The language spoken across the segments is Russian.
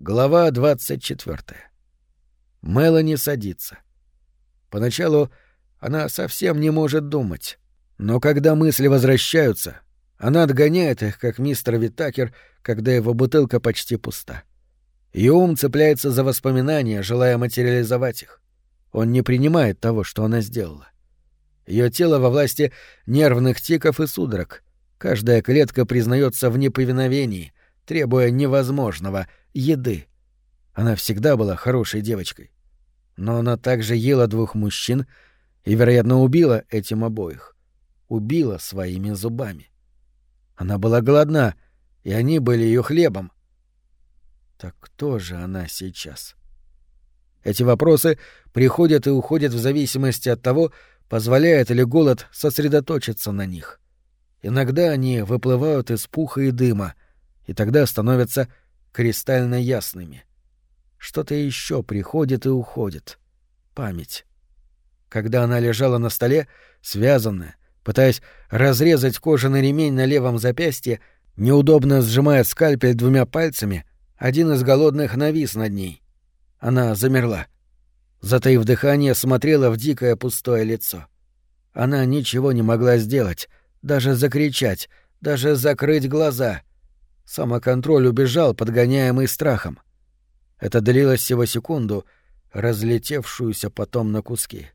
Глава 24. Мелани садится. Поначалу она совсем не может думать, но когда мысли возвращаются, она отгоняет их, как мистер Витакер, когда его бутылка почти пуста. Ее ум цепляется за воспоминания, желая материализовать их. Он не принимает того, что она сделала. Ее тело во власти нервных тиков и судорог. Каждая клетка признается в неповиновении, требуя невозможного — еды. Она всегда была хорошей девочкой. Но она также ела двух мужчин и, вероятно, убила этим обоих. Убила своими зубами. Она была голодна, и они были ее хлебом. Так кто же она сейчас? Эти вопросы приходят и уходят в зависимости от того, позволяет ли голод сосредоточиться на них. Иногда они выплывают из пуха и дыма — и тогда становятся кристально ясными. Что-то еще приходит и уходит. Память. Когда она лежала на столе, связанная, пытаясь разрезать кожаный ремень на левом запястье, неудобно сжимая скальпель двумя пальцами, один из голодных навис над ней. Она замерла. Затаив дыхание, смотрела в дикое пустое лицо. Она ничего не могла сделать, даже закричать, даже закрыть глаза. Самоконтроль убежал, подгоняемый страхом. Это длилось всего секунду, разлетевшуюся потом на куски.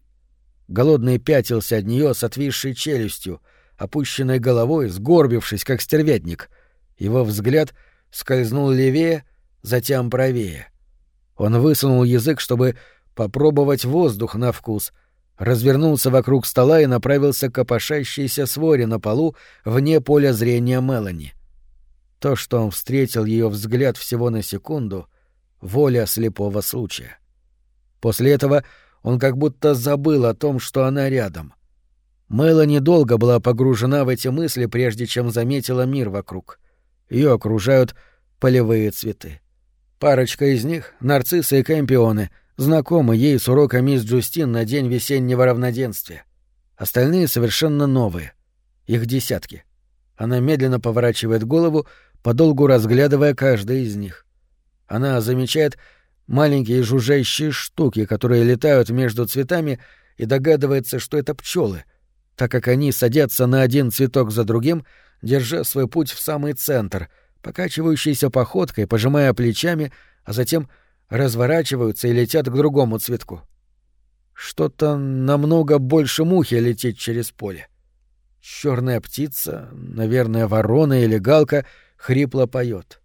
Голодный пятился от нее с отвисшей челюстью, опущенной головой, сгорбившись, как стервятник. Его взгляд скользнул левее, затем правее. Он высунул язык, чтобы попробовать воздух на вкус, развернулся вокруг стола и направился к копошащейся своре на полу вне поля зрения Мелани. — то, что он встретил ее взгляд всего на секунду — воля слепого случая. После этого он как будто забыл о том, что она рядом. Мэла недолго была погружена в эти мысли, прежде чем заметила мир вокруг. Ее окружают полевые цветы. Парочка из них — нарциссы и кэмпионы, знакомы ей с урока мисс Джустин на день весеннего равноденствия. Остальные совершенно новые. Их десятки. Она медленно поворачивает голову, подолгу разглядывая каждый из них. Она замечает маленькие жужжащие штуки, которые летают между цветами, и догадывается, что это пчелы, так как они садятся на один цветок за другим, держа свой путь в самый центр, покачивающейся походкой, пожимая плечами, а затем разворачиваются и летят к другому цветку. Что-то намного больше мухи летит через поле. Черная птица, наверное, ворона или галка — хрипло поет.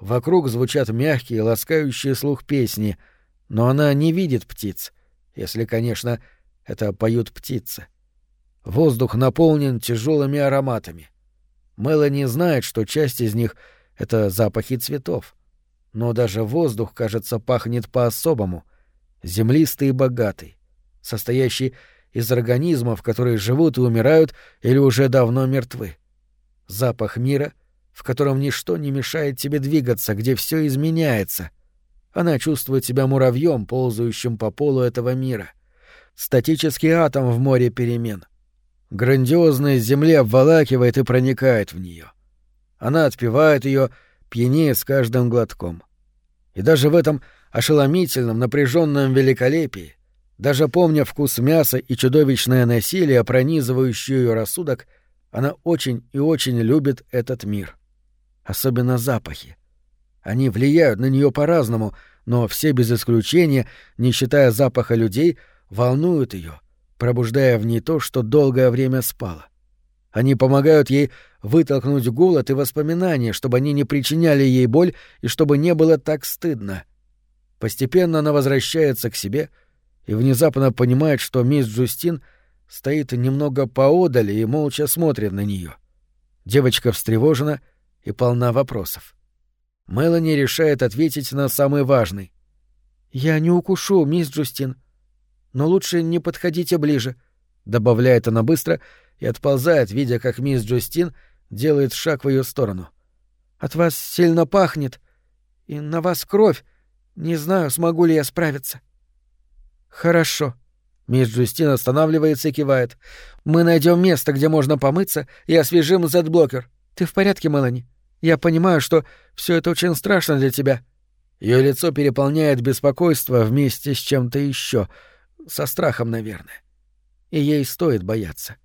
Вокруг звучат мягкие, ласкающие слух песни, но она не видит птиц, если, конечно, это поют птицы. Воздух наполнен тяжелыми ароматами. Мелани знает, что часть из них — это запахи цветов. Но даже воздух, кажется, пахнет по-особому, землистый и богатый, состоящий из организмов, которые живут и умирают или уже давно мертвы. Запах мира — в котором ничто не мешает тебе двигаться, где все изменяется. Она чувствует себя муравьем, ползающим по полу этого мира. Статический атом в море перемен. Грандиозность Земли обволакивает и проникает в нее. Она отпивает ее, пьянее с каждым глотком. И даже в этом ошеломительном, напряженном великолепии, даже помня вкус мяса и чудовищное насилие, пронизывающее ее рассудок, она очень и очень любит этот мир особенно запахи. Они влияют на нее по-разному, но все без исключения, не считая запаха людей, волнуют ее, пробуждая в ней то, что долгое время спало. Они помогают ей вытолкнуть голод и воспоминания, чтобы они не причиняли ей боль и чтобы не было так стыдно. Постепенно она возвращается к себе и внезапно понимает, что мисс Джустин стоит немного поодаль и молча смотрит на нее. Девочка встревожена — и полна вопросов. Мелани решает ответить на самый важный. «Я не укушу, мисс Джустин. Но лучше не подходите ближе», — добавляет она быстро и отползает, видя, как мисс Джустин делает шаг в ее сторону. «От вас сильно пахнет, и на вас кровь. Не знаю, смогу ли я справиться». «Хорошо». Мисс Джустин останавливается и кивает. «Мы найдем место, где можно помыться, и освежим Z-блокер. Ты в порядке, Мелани?» Я понимаю, что все это очень страшно для тебя. Ее лицо переполняет беспокойство вместе с чем-то еще, со страхом, наверное. И ей стоит бояться.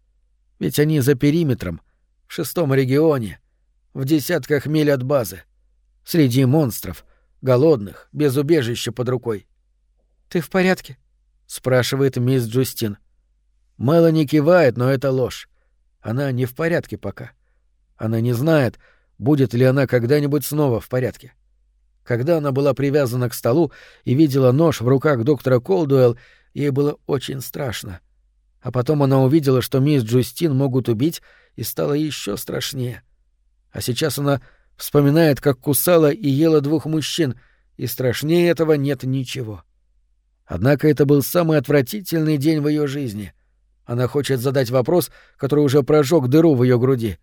Ведь они за периметром, в шестом регионе, в десятках миль от базы, среди монстров, голодных, без убежища под рукой. «Ты в порядке?» — спрашивает мисс Джустин. Мелани кивает, но это ложь. Она не в порядке пока. Она не знает, будет ли она когда-нибудь снова в порядке. Когда она была привязана к столу и видела нож в руках доктора Колдуэлл, ей было очень страшно. А потом она увидела, что мисс Джустин могут убить, и стало еще страшнее. А сейчас она вспоминает, как кусала и ела двух мужчин, и страшнее этого нет ничего. Однако это был самый отвратительный день в ее жизни. Она хочет задать вопрос, который уже прожег дыру в ее груди.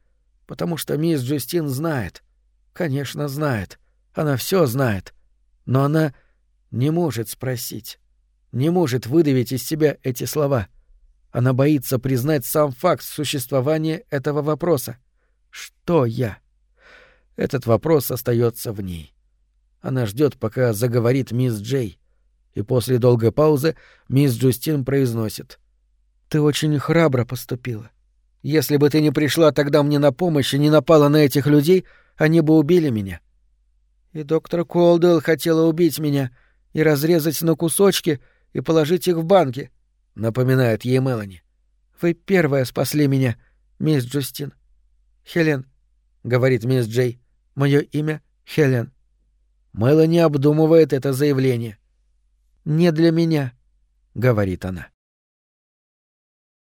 Потому что мисс Джустин знает. Конечно, знает. Она все знает. Но она не может спросить. Не может выдавить из себя эти слова. Она боится признать сам факт существования этого вопроса. Что я? Этот вопрос остается в ней. Она ждет, пока заговорит мисс Джей. И после долгой паузы мисс Джустин произносит. «Ты очень храбро поступила. Если бы ты не пришла тогда мне на помощь и не напала на этих людей, они бы убили меня. И доктор Колдуэлл хотела убить меня и разрезать на кусочки и положить их в банки», — напоминает ей Мелани. «Вы первая спасли меня, мисс Джустин». «Хелен», — говорит мисс Джей, — «мое имя Хелен». Мелани обдумывает это заявление. «Не для меня», — говорит она.